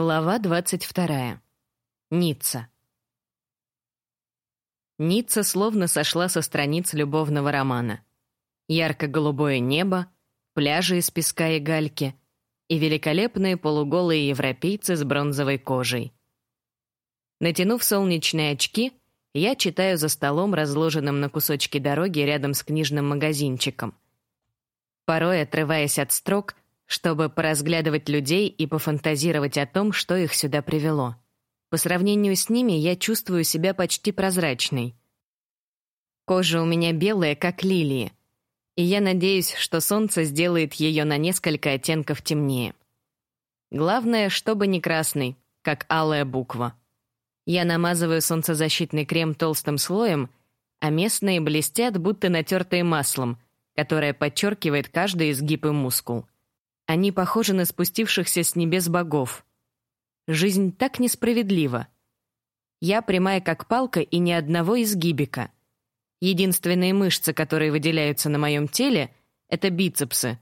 Глава 22. Ницца. Ницца словно сошла со страниц любовного романа. Ярко-голубое небо, пляжи из песка и гальки и великолепные полуголые европейцы с бронзовой кожей. Натянув солнечные очки, я читаю за столом, разложенным на кусочке дороги рядом с книжным магазинчиком. Порой, отрываясь от строк, чтобы поразглядывать людей и пофантазировать о том, что их сюда привело. По сравнению с ними я чувствую себя почти прозрачной. Кожа у меня белая, как лилии, и я надеюсь, что солнце сделает ее на несколько оттенков темнее. Главное, чтобы не красный, как алая буква. Я намазываю солнцезащитный крем толстым слоем, а местные блестят, будто натертые маслом, которое подчеркивает каждый изгиб и мускул. Они похожи на спустившихся с небес богов. Жизнь так несправедлива. Я прямая как палка и ни одного изгибика. Единственные мышцы, которые выделяются на моем теле, это бицепсы,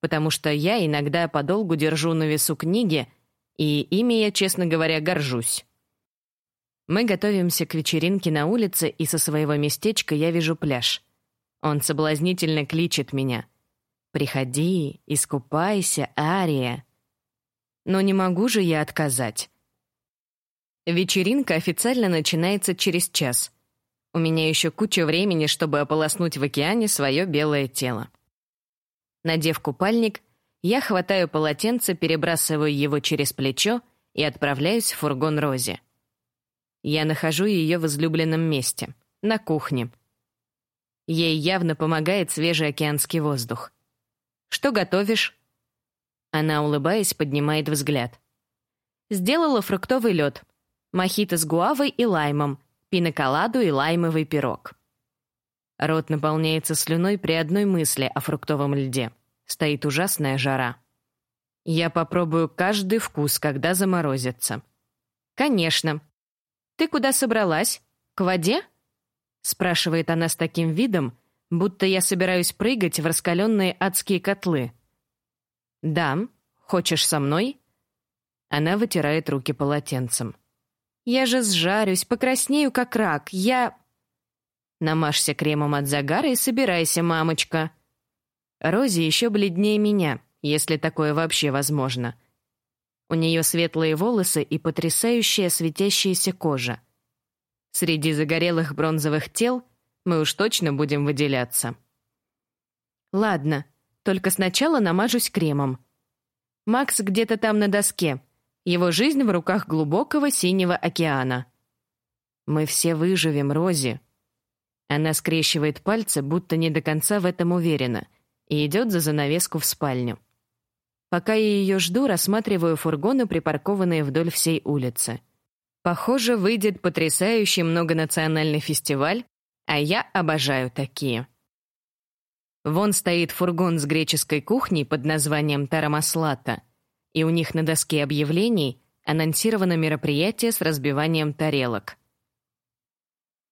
потому что я иногда подолгу держу на весу книги, и ими я, честно говоря, горжусь. Мы готовимся к вечеринке на улице, и со своего местечка я вижу пляж. Он соблазнительно кличет меня — Приходи, искупайся, Ария. Но не могу же я отказать. Вечеринка официально начинается через час. У меня еще куча времени, чтобы ополоснуть в океане свое белое тело. Надев купальник, я хватаю полотенце, перебрасываю его через плечо и отправляюсь в фургон Рози. Я нахожу ее в излюбленном месте — на кухне. Ей явно помогает свежий океанский воздух. Что готовишь?» Она, улыбаясь, поднимает взгляд. «Сделала фруктовый лед, мохито с гуавой и лаймом, пиноколаду и лаймовый пирог». Рот наполняется слюной при одной мысли о фруктовом льде. Стоит ужасная жара. Я попробую каждый вкус, когда заморозится. «Конечно. Ты куда собралась? К воде?» спрашивает она с таким видом, будто я собираюсь прыгать в раскаленные адские котлы. «Да, хочешь со мной?» Она вытирает руки полотенцем. «Я же сжарюсь, покраснею, как рак. Я...» «Намажься кремом от загара и собирайся, мамочка». Рози еще бледнее меня, если такое вообще возможно. У нее светлые волосы и потрясающая светящаяся кожа. Среди загорелых бронзовых тел — мы уж точно будем выделяться. Ладно, только сначала намажусь кремом. Макс где-то там на доске. Его жизнь в руках глубокого синего океана. Мы все выживем, Рози. Она скрещивает пальцы, будто не до конца в этом уверена, и идет за занавеску в спальню. Пока я ее жду, рассматриваю фургоны, припаркованные вдоль всей улицы. Похоже, выйдет потрясающий многонациональный фестиваль, а я обожаю такие. Вон стоит фургон с греческой кухней под названием Тарамаслата, и у них на доске объявлений анонсировано мероприятие с разбиванием тарелок.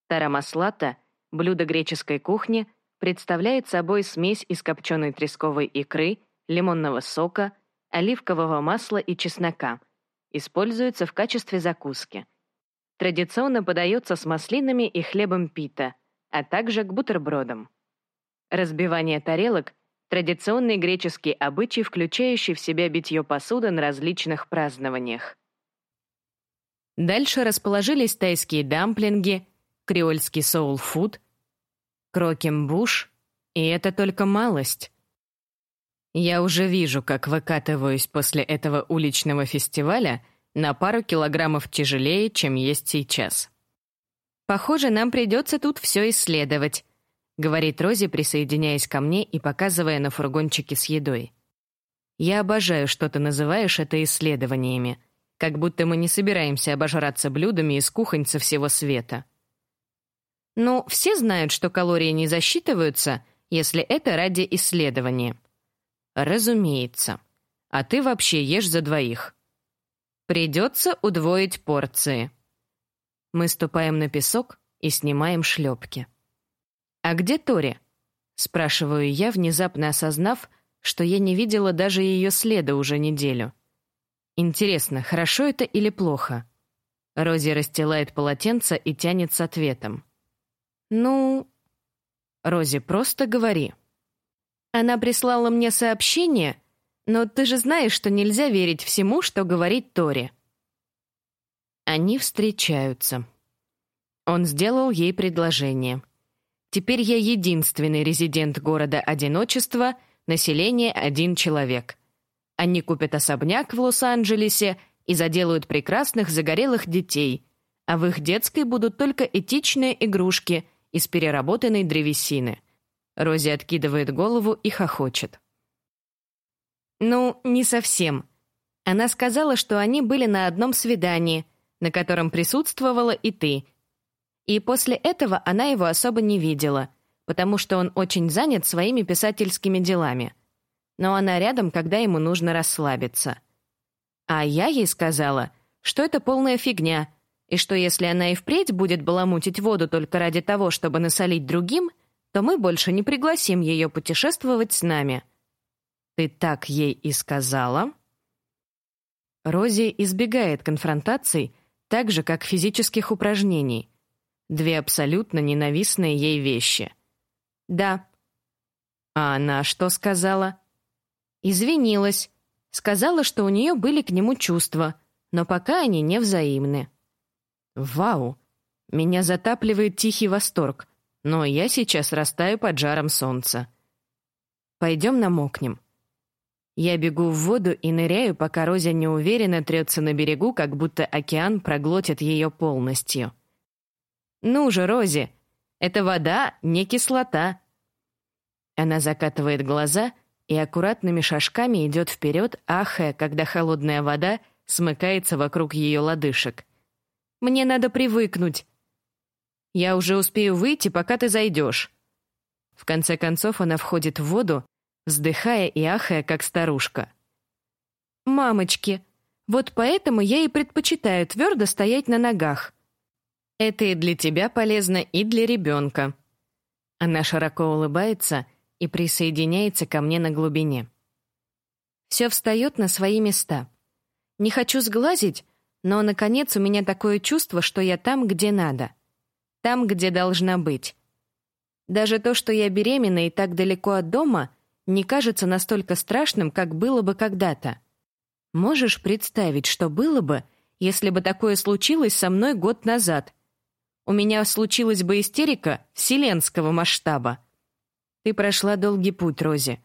Тарамаслата, блюдо греческой кухни, представляет собой смесь из копченой тресковой икры, лимонного сока, оливкового масла и чеснока. Используется в качестве закуски. Традиционно подается с маслинами и хлебом пита – а также к бутербродам. Разбивание тарелок — традиционный греческий обычай, включающий в себя битье посуды на различных празднованиях. Дальше расположились тайские дамплинги, креольский соул-фуд, крокембуш, и это только малость. Я уже вижу, как выкатываюсь после этого уличного фестиваля на пару килограммов тяжелее, чем есть сейчас. «Похоже, нам придется тут все исследовать», — говорит Рози, присоединяясь ко мне и показывая на фургончике с едой. «Я обожаю, что ты называешь это исследованиями, как будто мы не собираемся обожраться блюдами из кухонь со всего света». «Ну, все знают, что калории не засчитываются, если это ради исследования». «Разумеется. А ты вообще ешь за двоих». «Придется удвоить порции», мы ступаем на песок и снимаем шлепки. «А где Тори?» — спрашиваю я, внезапно осознав, что я не видела даже ее следа уже неделю. Интересно, хорошо это или плохо? Рози расстилает полотенце и тянет с ответом. Ну, Рози, просто говори. Она прислала мне сообщение, но ты же знаешь, что нельзя верить всему, что говорит Тори. Они встречаются. Он сделал ей предложение. Теперь я единственный резидент города одиночества, население один человек. Они купят особняк в Лос-Анджелесе и заделают прекрасных загорелых детей, а в их детской будут только этичные игрушки из переработанной древесины. Рози откидывает голову и хохочет. Ну, не совсем. Она сказала, что они были на одном свидании, на котором присутствовала и ты, и после этого она его особо не видела, потому что он очень занят своими писательскими делами. Но она рядом, когда ему нужно расслабиться. А я ей сказала, что это полная фигня, и что если она и впредь будет баламутить воду только ради того, чтобы насолить другим, то мы больше не пригласим ее путешествовать с нами. Ты так ей и сказала? Рози избегает конфронтаций, так же как физических упражнений. Две абсолютно ненавистные ей вещи. Да. А она что сказала? Извинилась. Сказала, что у нее были к нему чувства, но пока они не взаимны. Вау! Меня затапливает тихий восторг, но я сейчас растаю под жаром солнца. Пойдем намокнем. Я бегу в воду и ныряю, пока Розя неуверенно трется на берегу, как будто океан проглотит ее полностью. Ну же, Рози, это вода, не кислота. Она закатывает глаза и аккуратными шажками идет вперед, ахая, когда холодная вода смыкается вокруг ее лодыжек. Мне надо привыкнуть. Я уже успею выйти, пока ты зайдешь. В конце концов она входит в воду, вздыхая и ахая, как старушка. Мамочки, вот поэтому я и предпочитаю твердо стоять на ногах. Это и для тебя полезно, и для ребенка». Она широко улыбается и присоединяется ко мне на глубине. Все встает на свои места. Не хочу сглазить, но наконец у меня такое чувство, что я там, где надо. Там, где должна быть. Даже то, что я беременна и так далеко от дома, не кажется настолько страшным, как было бы когда-то. Можешь представить, что было бы, если бы такое случилось со мной год назад, у меня случилась бы истерика вселенского масштаба. Ты прошла долгий путь, Рози.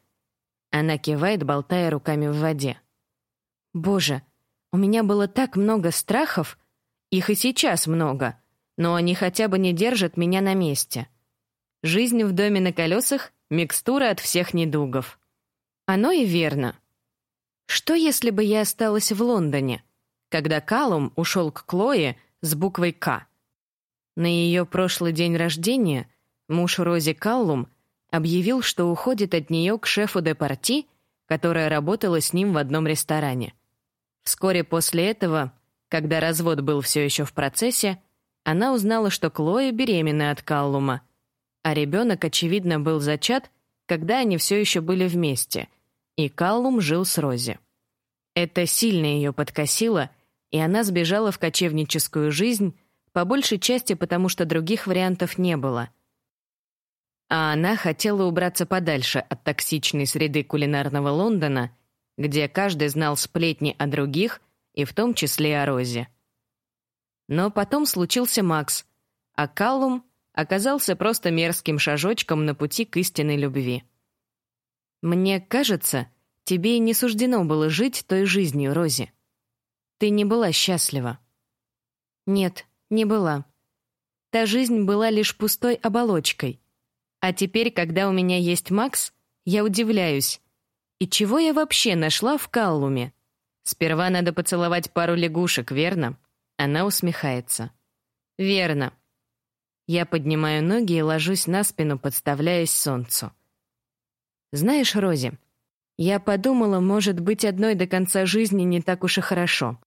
Она кивает, болтая руками в воде. Боже, у меня было так много страхов, их и сейчас много, но они хотя бы не держат меня на месте. Жизнь в доме на колесах — микстура от всех недугов. Оно и верно. Что если бы я осталась в Лондоне, когда Калум ушел к Клое с буквой «К»? На ее прошлый день рождения муж Рози Каллум объявил, что уходит от нее к шефу де парти, которая работала с ним в одном ресторане. Вскоре после этого, когда развод был все еще в процессе, она узнала, что Клоя беременна от Каллума, а ребенок, очевидно, был зачат, когда они все еще были вместе, и Каллум жил с Рози. Это сильно ее подкосило, и она сбежала в кочевническую жизнь, по большей части потому, что других вариантов не было. А она хотела убраться подальше от токсичной среды кулинарного Лондона, где каждый знал сплетни о других, и в том числе о Розе. Но потом случился Макс, а Каллум оказался просто мерзким шажочком на пути к истинной любви. Мне кажется, тебе не суждено было жить той жизнью, Рози. Ты не была счастлива. Нет, не была. Та жизнь была лишь пустой оболочкой. А теперь, когда у меня есть Макс, я удивляюсь. И чего я вообще нашла в Каллуме? Сперва надо поцеловать пару лягушек, верно? Она усмехается. Верно. Я поднимаю ноги и ложусь на спину, подставляясь солнцу. Знаешь, Рози, я подумала, может быть, одной до конца жизни не так уж и хорошо.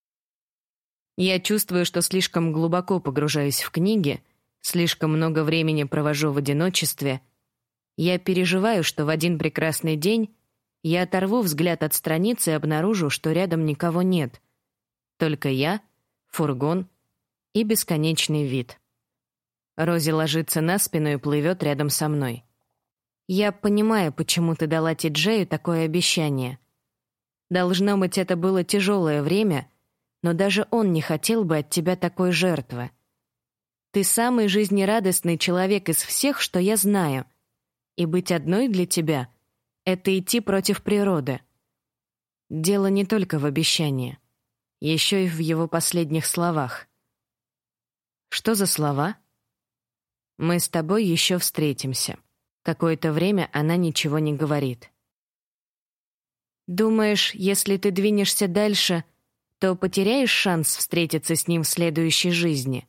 Я чувствую, что слишком глубоко погружаюсь в книги, слишком много времени провожу в одиночестве. Я переживаю, что в один прекрасный день я оторву взгляд от страницы и обнаружу, что рядом никого нет, Только я, фургон и бесконечный вид. Рози ложится на спину и плывет рядом со мной. Я понимаю, почему ты дала Ти-Джею такое обещание. Должно быть, это было тяжелое время, но даже он не хотел бы от тебя такой жертвы. Ты самый жизнерадостный человек из всех, что я знаю. И быть одной для тебя — это идти против природы. Дело не только в обещании, еще и в его последних словах. Что за слова? Мы с тобой еще встретимся. Какое-то время она ничего не говорит. Думаешь, если ты двинешься дальше, то потеряешь шанс встретиться с ним в следующей жизни?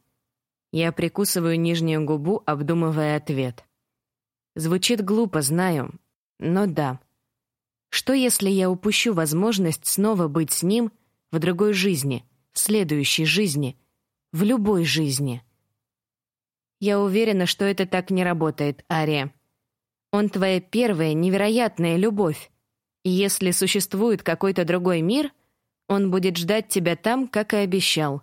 Я прикусываю нижнюю губу, обдумывая ответ. Звучит глупо, знаю, но да. Что если я упущу возможность снова быть с ним в другой жизни, в следующей жизни, в любой жизни? Я уверена, что это так не работает, Ария. Он твоя первая невероятная любовь. И если существует какой-то другой мир, он будет ждать тебя там, как и обещал.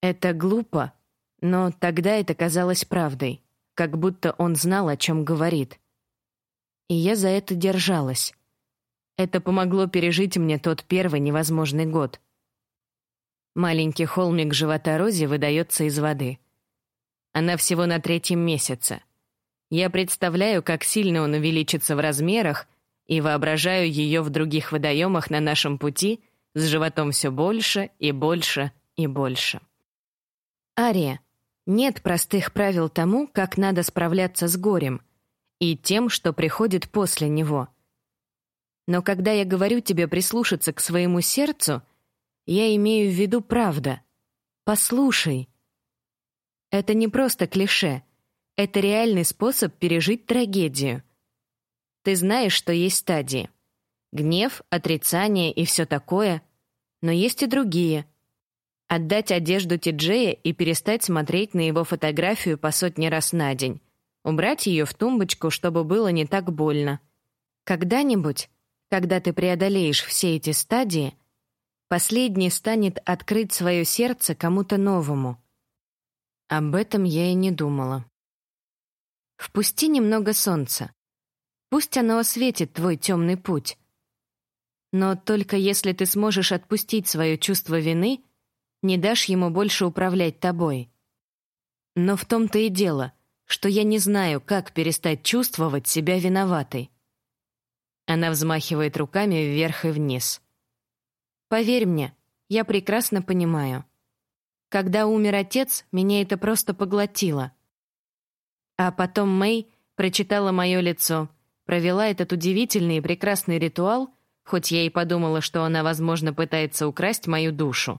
Это глупо, но тогда это казалось правдой, как будто он знал, о чем говорит. И я за это держалась. Это помогло пережить мне тот первый невозможный год. Маленький холмик живота Рози выдается из воды. Она всего на третьем месяце. Я представляю, как сильно он увеличится в размерах, и воображаю ее в других водоемах на нашем пути с животом все больше и больше и больше. Ария, нет простых правил тому, как надо справляться с горем и тем, что приходит после него. Но когда я говорю тебе прислушаться к своему сердцу, я имею в виду правда. Послушай. Это не просто клише. Это реальный способ пережить трагедию. Ты знаешь, что есть стадии. Гнев, отрицание и все такое. Но есть и другие — Отдать одежду Тиджея и перестать смотреть на его фотографию по сотни раз на день. Убрать ее в тумбочку, чтобы было не так больно. Когда-нибудь, когда ты преодолеешь все эти стадии, последний станет открыть свое сердце кому-то новому. Об этом я и не думала. Впусти немного солнца. Пусть оно осветит твой темный путь. Но только если ты сможешь отпустить свое чувство вины — не дашь ему больше управлять тобой. Но в том-то и дело, что я не знаю, как перестать чувствовать себя виноватой. Она взмахивает руками вверх и вниз. Поверь мне, я прекрасно понимаю. Когда умер отец, меня это просто поглотило. А потом Мэй прочитала мое лицо, провела этот удивительный и прекрасный ритуал, хоть я и подумала, что она, возможно, пытается украсть мою душу.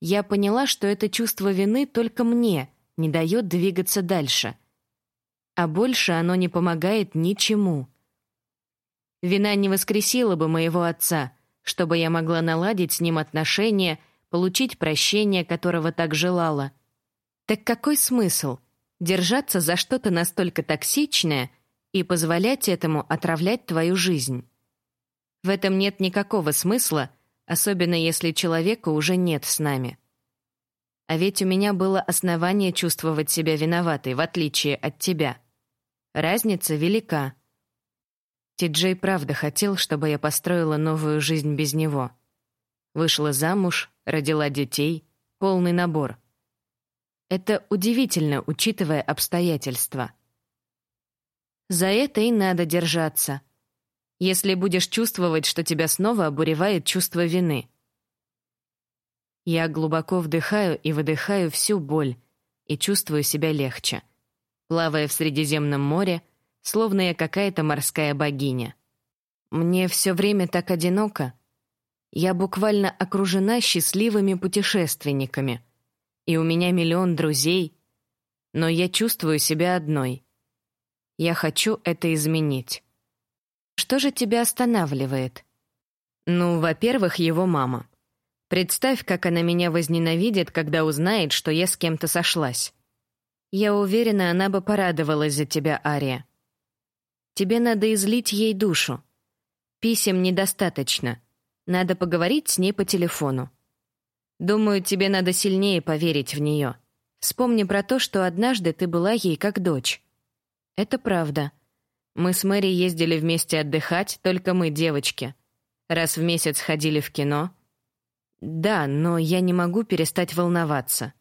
Я поняла, что это чувство вины только мне не дает двигаться дальше. А больше оно не помогает ничему. Вина не воскресила бы моего отца, чтобы я могла наладить с ним отношения, получить прощение, которого так желала. Так какой смысл держаться за что-то настолько токсичное и позволять этому отравлять твою жизнь? В этом нет никакого смысла — особенно если человека уже нет с нами. А ведь у меня было основание чувствовать себя виноватой, в отличие от тебя. Разница велика. Ти-Джей правда хотел, чтобы я построила новую жизнь без него. Вышла замуж, родила детей, полный набор. Это удивительно, учитывая обстоятельства. За это и надо держаться — если будешь чувствовать, что тебя снова обуревает чувство вины. Я глубоко вдыхаю и выдыхаю всю боль и чувствую себя легче, плавая в Средиземном море, словно я какая-то морская богиня. Мне все время так одиноко. Я буквально окружена счастливыми путешественниками, и у меня миллион друзей, но я чувствую себя одной. Я хочу это изменить. Что же тебя останавливает? Ну, во-первых, его мама. Представь, как она меня возненавидит, когда узнает, что я с кем-то сошлась. Я уверена, она бы порадовалась за тебя, Ария. Тебе надо излить ей душу. Писем недостаточно. Надо поговорить с ней по телефону. Думаю, тебе надо сильнее поверить в нее. Вспомни про то, что однажды ты была ей как дочь. Это правда. Мы с Мэри ездили вместе отдыхать, только мы, девочки. Раз в месяц ходили в кино. Да, но я не могу перестать волноваться.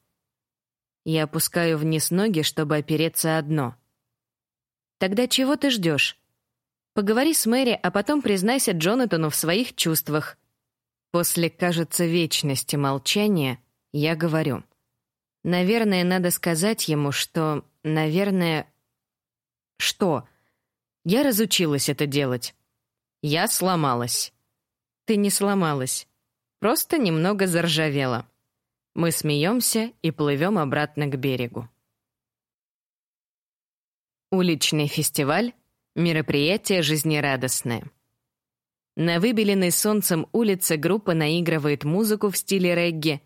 Я опускаю вниз ноги, чтобы опереться одно. Тогда чего ты ждешь? Поговори с Мэри, а потом признайся Джонатану в своих чувствах. После, кажется, вечности молчания я говорю. Наверное, надо сказать ему, что, наверное... Что? Я разучилась это делать. Я сломалась. Ты не сломалась. Просто немного заржавела. Мы смеемся и плывем обратно к берегу. Уличный фестиваль — мероприятие жизнерадостное. На выбеленной солнцем улице группа наигрывает музыку в стиле регги.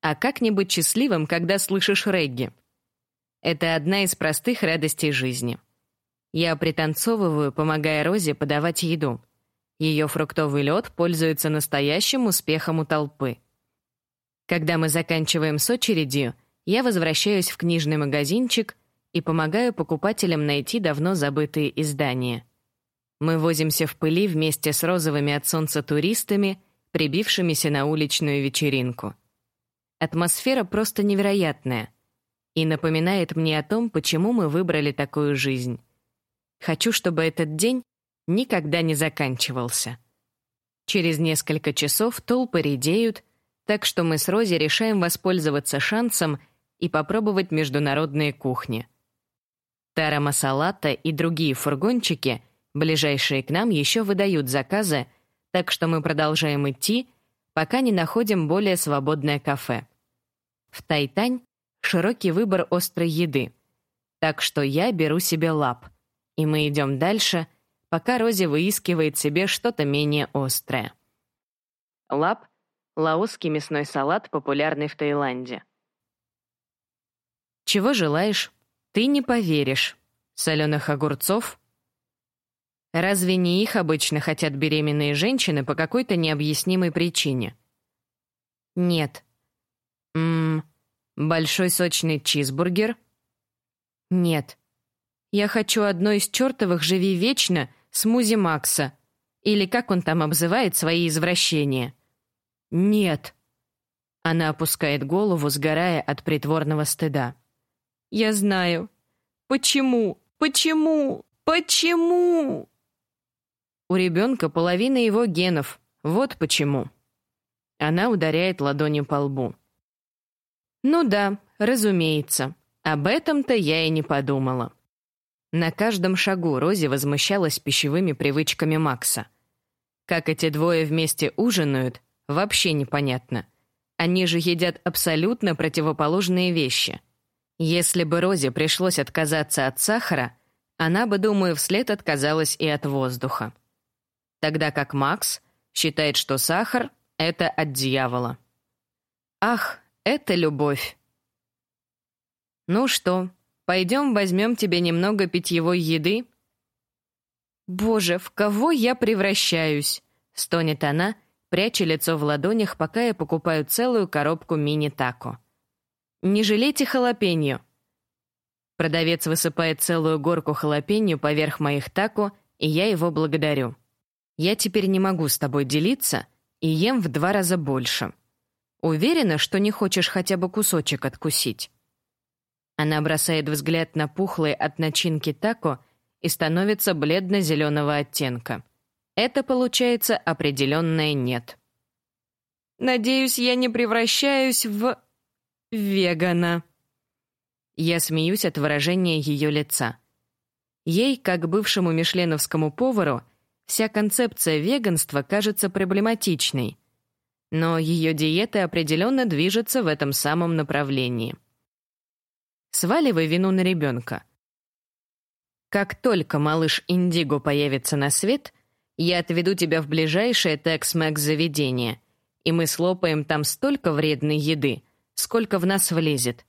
А как-нибудь счастливым, когда слышишь регги. Это одна из простых радостей жизни. Я пританцовываю, помогая Розе подавать еду. Ее фруктовый лед пользуется настоящим успехом у толпы. Когда мы заканчиваем с очередью, я возвращаюсь в книжный магазинчик и помогаю покупателям найти давно забытые издания — мы возимся в пыли вместе с розовыми от солнца туристами, прибившимися на уличную вечеринку. Атмосфера просто невероятная и напоминает мне о том, почему мы выбрали такую жизнь. Хочу, чтобы этот день никогда не заканчивался. Через несколько часов толпы редеют, так что мы с Рози решаем воспользоваться шансом и попробовать международные кухни. Тара Масалата и другие фургончики — Ближайшие к нам еще выдают заказы, так что мы продолжаем идти, пока не находим более свободное кафе. В Тайтань широкий выбор острой еды, так что я беру себе лап, и мы идем дальше, пока Рози выискивает себе что-то менее острое. Лап — лаосский мясной салат, популярный в Таиланде. Чего желаешь? Ты не поверишь. Соленых огурцов — Разве не их обычно хотят беременные женщины по какой-то необъяснимой причине? Нет. Мм, большой сочный чизбургер? Нет. Я хочу одно из чертовых «Живи вечно» смузи Макса. Или как он там обзывает свои извращения. Нет. Она опускает голову, сгорая от притворного стыда. Я знаю. Почему? Почему? Почему? У ребенка половина его генов. Вот почему. Она ударяет ладонью по лбу. Ну да, разумеется. Об этом-то я и не подумала. На каждом шагу Рози возмущалась пищевыми привычками Макса. Как эти двое вместе ужинают, вообще непонятно. Они же едят абсолютно противоположные вещи. Если бы Розе пришлось отказаться от сахара, она бы, думаю, вслед отказалась и от воздуха тогда как Макс считает, что сахар — это от дьявола. Ах, это любовь. Ну что, пойдем возьмем тебе немного питьевой еды? Боже, в кого я превращаюсь? Стонет она, пряча лицо в ладонях, пока я покупаю целую коробку мини-тако. Не жалейте халапеньо. Продавец высыпает целую горку халапеньо поверх моих тако, и я его благодарю. Я теперь не могу с тобой делиться и ем в два раза больше. Уверена, что не хочешь хотя бы кусочек откусить?» Она бросает взгляд на пухлые от начинки тако и становится бледно-зеленого оттенка. Это получается определенное «нет». «Надеюсь, я не превращаюсь в... вегана». Я смеюсь от выражения ее лица. Ей, как бывшему мишленовскому повару, Вся концепция веганства кажется проблематичной, но ее диета определенно движется в этом самом направлении. Сваливай вину на ребенка. Как только малыш Индиго появится на свет, я отведу тебя в ближайшее Tex-Mex заведение, и мы слопаем там столько вредной еды, сколько в нас влезет.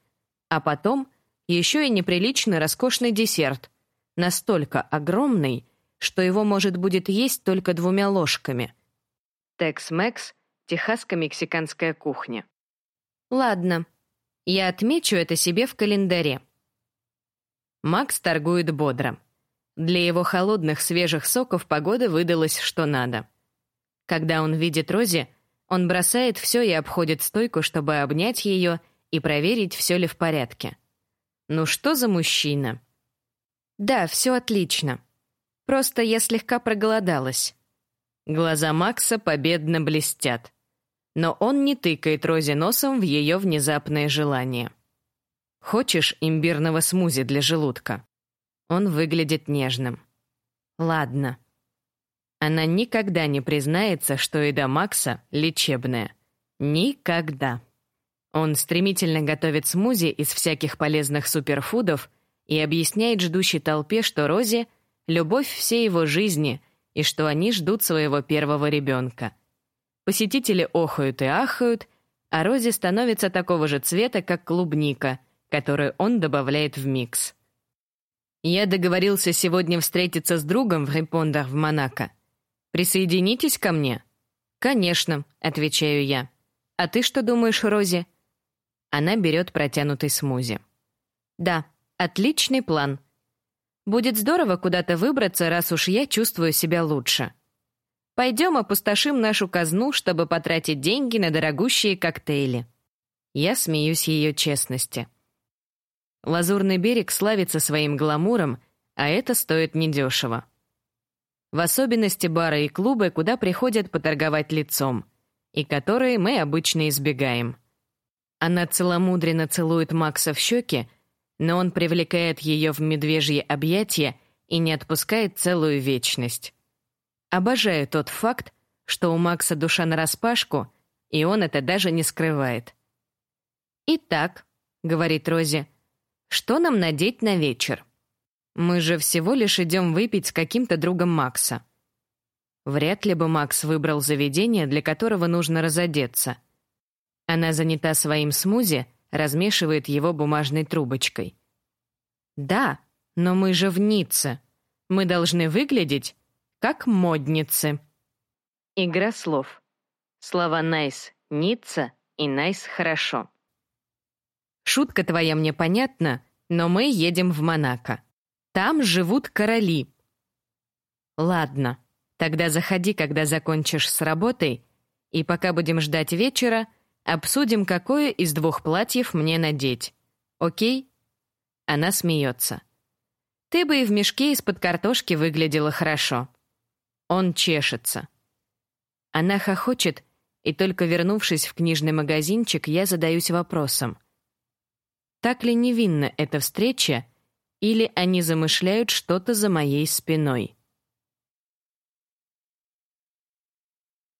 А потом еще и неприлично роскошный десерт, настолько огромный, что его может будет есть только двумя ложками. Tex-Mex — техасско-мексиканская кухня. Ладно, я отмечу это себе в календаре. Макс торгует бодро. Для его холодных свежих соков погода выдалась что надо. Когда он видит Рози, он бросает все и обходит стойку, чтобы обнять ее и проверить, все ли в порядке. Ну что за мужчина? Да, все отлично. Просто я слегка проголодалась. Глаза Макса победно блестят. Но он не тыкает Рози носом в ее внезапное желание. «Хочешь имбирного смузи для желудка?» Он выглядит нежным. «Ладно». Она никогда не признается, что еда Макса лечебная. Никогда. Он стремительно готовит смузи из всяких полезных суперфудов и объясняет ждущей толпе, что Рози — любовь всей его жизни и что они ждут своего первого ребенка. Посетители охают и ахают, а Рози становится такого же цвета, как клубника, которую он добавляет в микс. Я договорился сегодня встретиться с другом в Репондах в Монако. Присоединитесь ко мне? Конечно, отвечаю я. А ты что думаешь, Рози? Она берет протянутый смузи. Да, отличный план. Будет здорово куда-то выбраться, раз уж я чувствую себя лучше. Пойдем опустошим нашу казну, чтобы потратить деньги на дорогущие коктейли. Я смеюсь ее честности. Лазурный берег славится своим гламуром, а это стоит недешево. В особенности бары и клубы, куда приходят поторговать лицом, и которые мы обычно избегаем. Она целомудренно целует Макса в щеки, но он привлекает ее в медвежье объятия и не отпускает целую вечность. Обожаю тот факт, что у Макса душа нараспашку, и он это даже не скрывает. «Итак», — говорит Рози, — «что нам надеть на вечер? Мы же всего лишь идем выпить с каким-то другом Макса». Вряд ли бы Макс выбрал заведение, для которого нужно разодеться. Она занята своим смузи, размешивает его бумажной трубочкой. «Да, но мы же в Ницце. Мы должны выглядеть как модницы». Игра слов. Слова «найс» — «Ницца» и «найс» — «хорошо». Шутка твоя мне понятна, но мы едем в Монако. Там живут короли. Ладно, тогда заходи, когда закончишь с работой, и пока будем ждать вечера, Обсудим, какое из двух платьев мне надеть. Окей? Она смеется. Ты бы и в мешке из-под картошки выглядела хорошо. Он чешется. Она хохочет, и только вернувшись в книжный магазинчик, я задаюсь вопросом. Так ли невинна эта встреча, или они замышляют что-то за моей спиной?